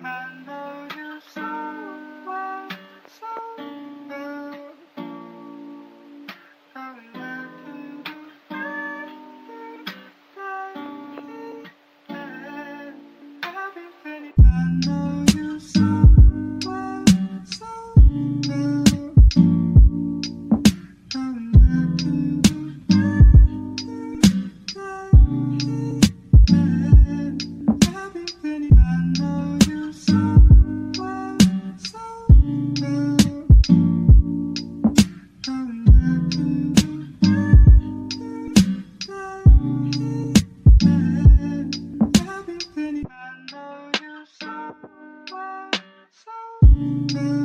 Know everything.